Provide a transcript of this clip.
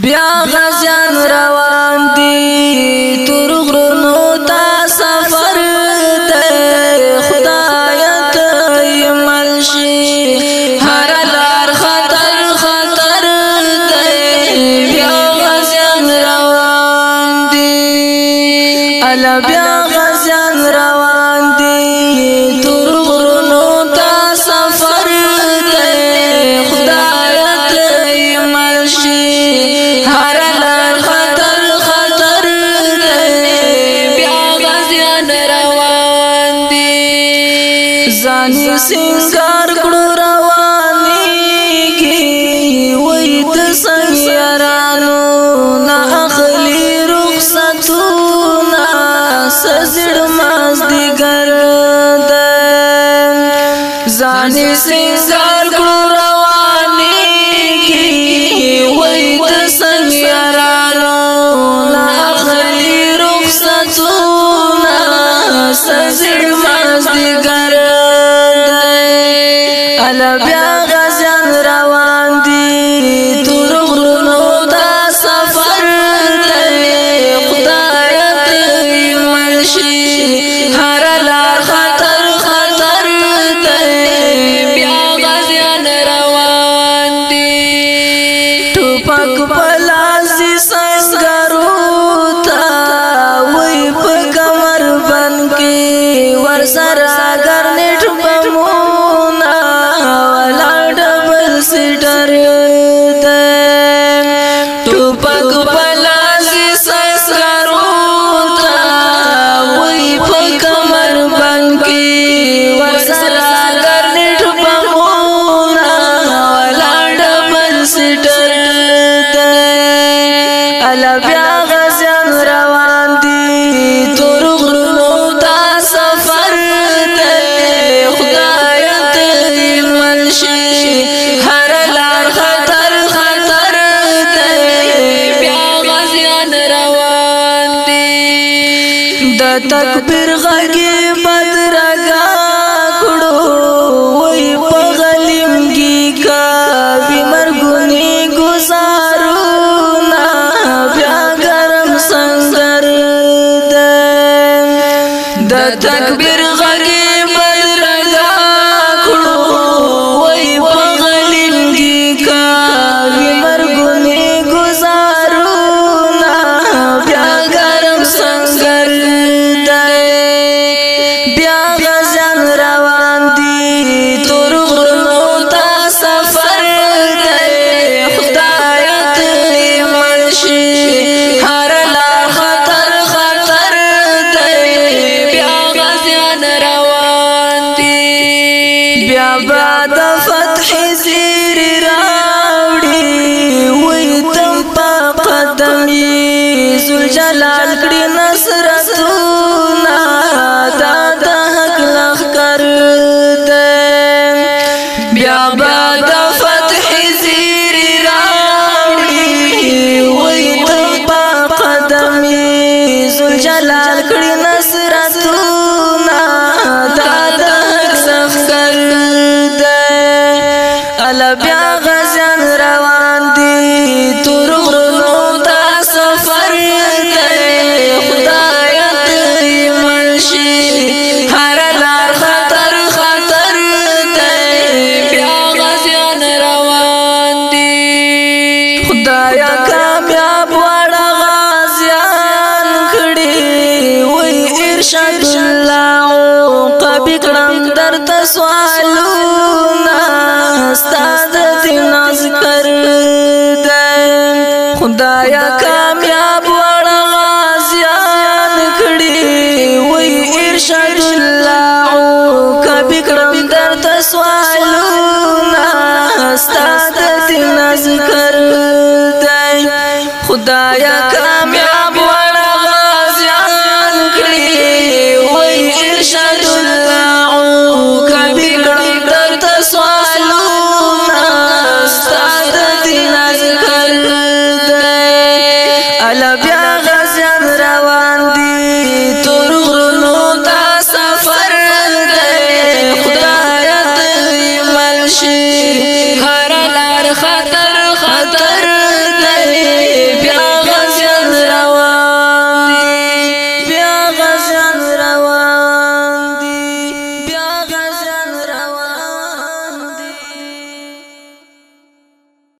بیا غزیان روان دی تور غرونو تا سفر دی خدایت یملشی هر لار خطر خطر دی بیا غزیان روان دی الا بیا غزیان روان دی تور غرونو تا سفر دی خدایت یملشی سنگار کړو روانېږي وای د سنگارانو نه اخلي رخصتونه سزړ ماز دی پاک پلاسی سا د تکبیر غږی بدرګا کړو وای په غلیم کې کا بیمرګونی گزارو نا بیا ګرم څنګه د تکبیر غږی بیا د فتح زیر راوړي وای تم په قدمي زل جلال کړي نصرتونه دا د حق لخر ده بیا د فتح ارشد الله قبی کړم درته سوالونه استاد دین اذکر دې خدایا کامیاب وړ غازیان کړي وای ارشد الله قبی کړم درته سوالونه استاد دین اذکر دې خدایا 心。